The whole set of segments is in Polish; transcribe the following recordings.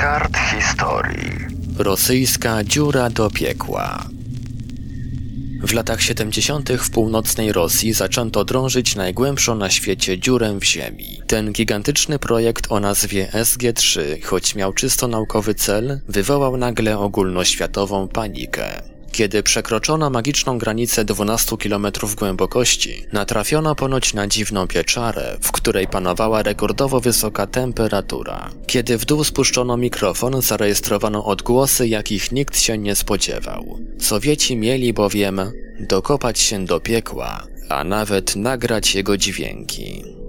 kart historii. Rosyjska dziura do piekła. W latach 70. w północnej Rosji zaczęto drążyć najgłębszą na świecie dziurę w ziemi. Ten gigantyczny projekt o nazwie SG-3, choć miał czysto naukowy cel, wywołał nagle ogólnoświatową panikę. Kiedy przekroczono magiczną granicę 12 km głębokości, natrafiono ponoć na dziwną pieczarę, w której panowała rekordowo wysoka temperatura. Kiedy w dół spuszczono mikrofon, zarejestrowano odgłosy, jakich nikt się nie spodziewał. Sowieci mieli bowiem dokopać się do piekła, a nawet nagrać jego dźwięki.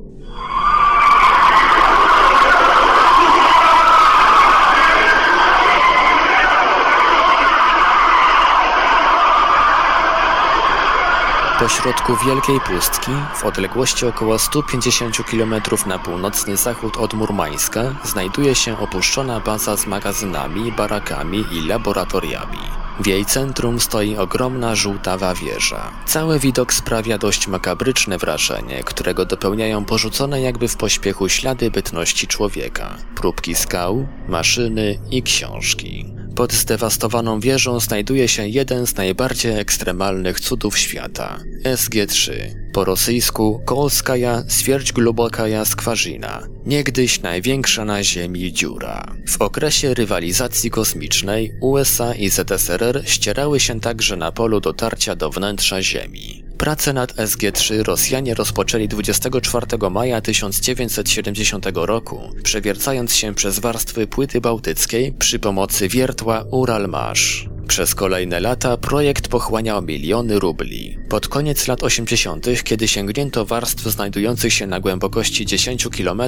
Pośrodku wielkiej pustki, w odległości około 150 km na północny zachód od Murmańska, znajduje się opuszczona baza z magazynami, barakami i laboratoriami. W jej centrum stoi ogromna żółtawa wieża. Cały widok sprawia dość makabryczne wrażenie, którego dopełniają porzucone jakby w pośpiechu ślady bytności człowieka. Próbki skał, maszyny i książki. Pod zdewastowaną wieżą znajduje się jeden z najbardziej ekstremalnych cudów świata SG-3. Po rosyjsku Kolskaja Swierć Globokaja Skwarzyna, niegdyś największa na Ziemi dziura. W okresie rywalizacji kosmicznej USA i ZSRR ścierały się także na polu dotarcia do wnętrza Ziemi. Pracę nad SG-3 Rosjanie rozpoczęli 24 maja 1970 roku, przewiercając się przez warstwy płyty bałtyckiej przy pomocy wiertła Uralmasz. Przez kolejne lata projekt pochłaniał miliony rubli. Pod koniec lat 80., kiedy sięgnięto warstw znajdujących się na głębokości 10 km,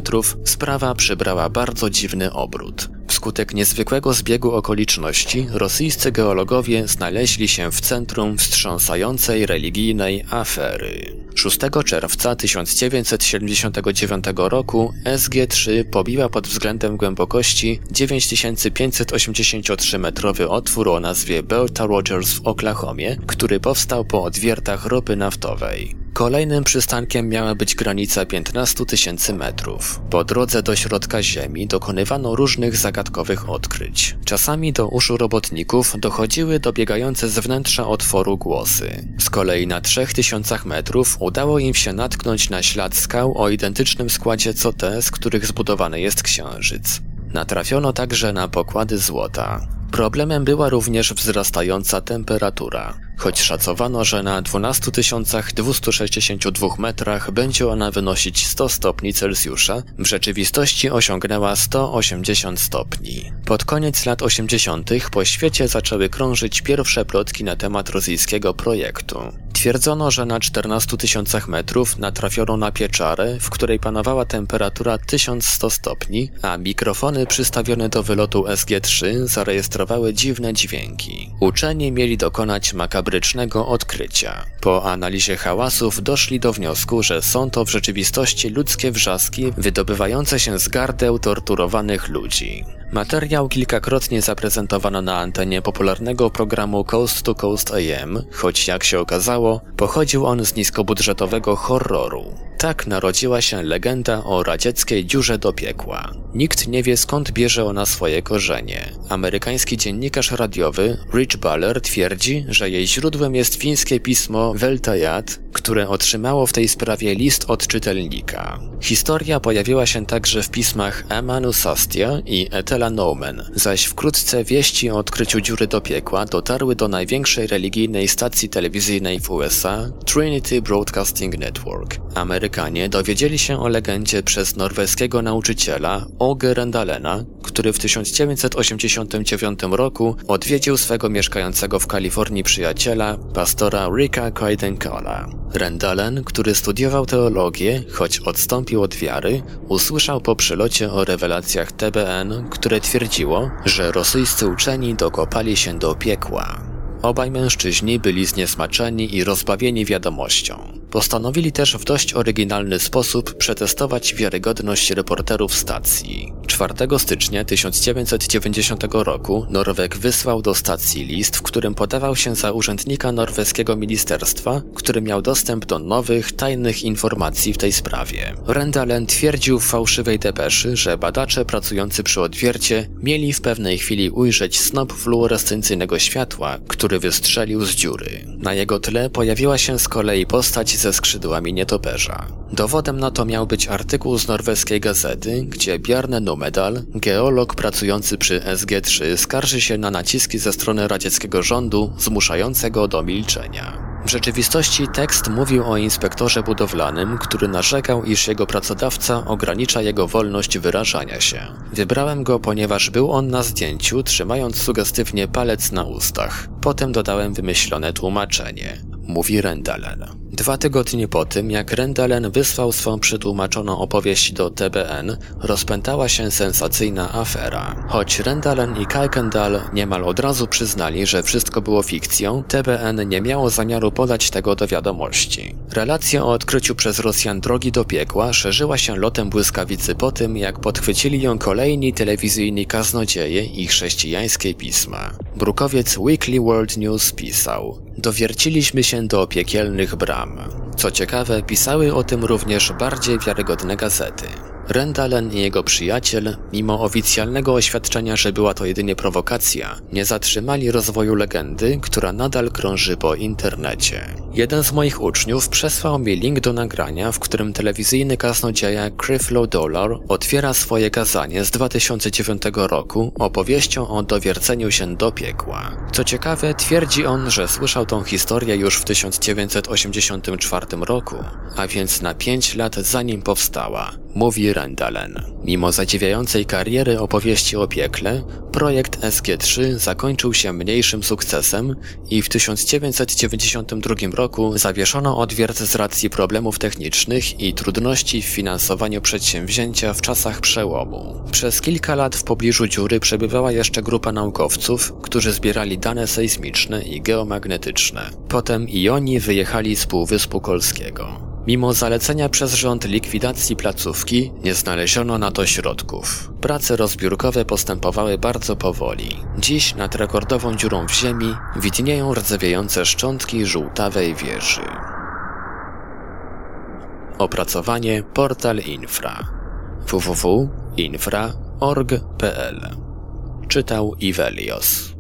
sprawa przybrała bardzo dziwny obrót. Wskutek niezwykłego zbiegu okoliczności, rosyjscy geologowie znaleźli się w centrum wstrząsającej religijnej afery. 6 czerwca 1979 roku SG-3 pobiła pod względem głębokości 9583-metrowy otwór o nazwie Belta Rogers w Oklahomie, który powstał po odwiertach ropy naftowej. Kolejnym przystankiem miała być granica 15 tysięcy metrów. Po drodze do środka Ziemi dokonywano różnych zagadkowych odkryć. Czasami do uszu robotników dochodziły dobiegające z wnętrza otworu głosy. Z kolei na 3000 metrów udało im się natknąć na ślad skał o identycznym składzie co te, z których zbudowany jest Księżyc. Natrafiono także na pokłady złota. Problemem była również wzrastająca temperatura. Choć szacowano, że na 12 262 metrach będzie ona wynosić 100 stopni Celsjusza, w rzeczywistości osiągnęła 180 stopni. Pod koniec lat 80. po świecie zaczęły krążyć pierwsze plotki na temat rosyjskiego projektu. Twierdzono, że na 14 tysiącach metrów natrafiono na pieczarę, w której panowała temperatura 1100 stopni, a mikrofony przystawione do wylotu SG-3 zarejestrowały dziwne dźwięki. Uczeni mieli dokonać makabrycznego odkrycia. Po analizie hałasów doszli do wniosku, że są to w rzeczywistości ludzkie wrzaski wydobywające się z gardeł torturowanych ludzi. Materiał kilkakrotnie zaprezentowano na antenie popularnego programu Coast to Coast AM, choć jak się okazało, pochodził on z niskobudżetowego horroru. Tak narodziła się legenda o radzieckiej dziurze do piekła. Nikt nie wie skąd bierze ona swoje korzenie. Amerykański dziennikarz radiowy Rich Baller twierdzi, że jej źródłem jest fińskie pismo Veltajat, które otrzymało w tej sprawie list od czytelnika. Historia pojawiła się także w pismach Emanu Sastia i Etela Noumen, zaś wkrótce wieści o odkryciu dziury do piekła dotarły do największej religijnej stacji telewizyjnej w USA, Trinity Broadcasting Network. Amerykanie dowiedzieli się o legendzie przez norweskiego nauczyciela Åge Rendalena, który w 1989 roku odwiedził swego mieszkającego w Kalifornii przyjaciela, pastora Ricka Kajdenkala. Rendalen, który studiował teologię, choć odstąpił od wiary, usłyszał po przylocie o rewelacjach TBN, które twierdziło, że rosyjscy uczeni dokopali się do piekła. Obaj mężczyźni byli zniesmaczeni i rozbawieni wiadomością. Postanowili też w dość oryginalny sposób przetestować wiarygodność reporterów stacji. 4 stycznia 1990 roku Norweg wysłał do stacji list, w którym podawał się za urzędnika norweskiego ministerstwa, który miał dostęp do nowych, tajnych informacji w tej sprawie. Rendalen twierdził w fałszywej depeszy, że badacze pracujący przy odwiercie mieli w pewnej chwili ujrzeć snop fluorescencyjnego światła, który wystrzelił z dziury. Na jego tle pojawiła się z kolei postać ze skrzydłami nietoperza. Dowodem na to miał być artykuł z norweskiej gazety, gdzie Bjarne Numedal, geolog pracujący przy SG-3, skarży się na naciski ze strony radzieckiego rządu zmuszające go do milczenia. W rzeczywistości tekst mówił o inspektorze budowlanym, który narzekał, iż jego pracodawca ogranicza jego wolność wyrażania się. Wybrałem go, ponieważ był on na zdjęciu, trzymając sugestywnie palec na ustach. Potem dodałem wymyślone tłumaczenie. Mówi Rendalen. Dwa tygodnie po tym, jak Rendalen wysłał swą przetłumaczoną opowieść do TBN, rozpętała się sensacyjna afera. Choć Rendalen i Kalkendal niemal od razu przyznali, że wszystko było fikcją, TBN nie miało zamiaru podać tego do wiadomości. Relacja o odkryciu przez Rosjan drogi do piekła szerzyła się lotem błyskawicy po tym, jak podchwycili ją kolejni telewizyjni kaznodzieje i chrześcijańskie pisma. Brukowiec Weekly World News pisał Dowierciliśmy się do piekielnych bram. Co ciekawe, pisały o tym również bardziej wiarygodne gazety. Rendalen i jego przyjaciel, mimo oficjalnego oświadczenia, że była to jedynie prowokacja, nie zatrzymali rozwoju legendy, która nadal krąży po internecie. Jeden z moich uczniów przesłał mi link do nagrania, w którym telewizyjny kaznodzieja Creflo Dollar otwiera swoje kazanie z 2009 roku opowieścią o dowierceniu się do piekła. Co ciekawe, twierdzi on, że słyszał tą historię już w 1984 roku, a więc na 5 lat zanim powstała mówi Rendalen. Mimo zadziwiającej kariery opowieści o piekle, projekt SG-3 zakończył się mniejszym sukcesem i w 1992 roku zawieszono odwiert z racji problemów technicznych i trudności w finansowaniu przedsięwzięcia w czasach przełomu. Przez kilka lat w pobliżu dziury przebywała jeszcze grupa naukowców, którzy zbierali dane sejsmiczne i geomagnetyczne. Potem i oni wyjechali z Półwyspu Kolskiego. Mimo zalecenia przez rząd likwidacji placówki, nie znaleziono na to środków. Prace rozbiórkowe postępowały bardzo powoli. Dziś nad rekordową dziurą w ziemi widnieją rdzewiejące szczątki żółtawej wieży. Opracowanie Portal Infra www.infra.org.pl Czytał Ivelios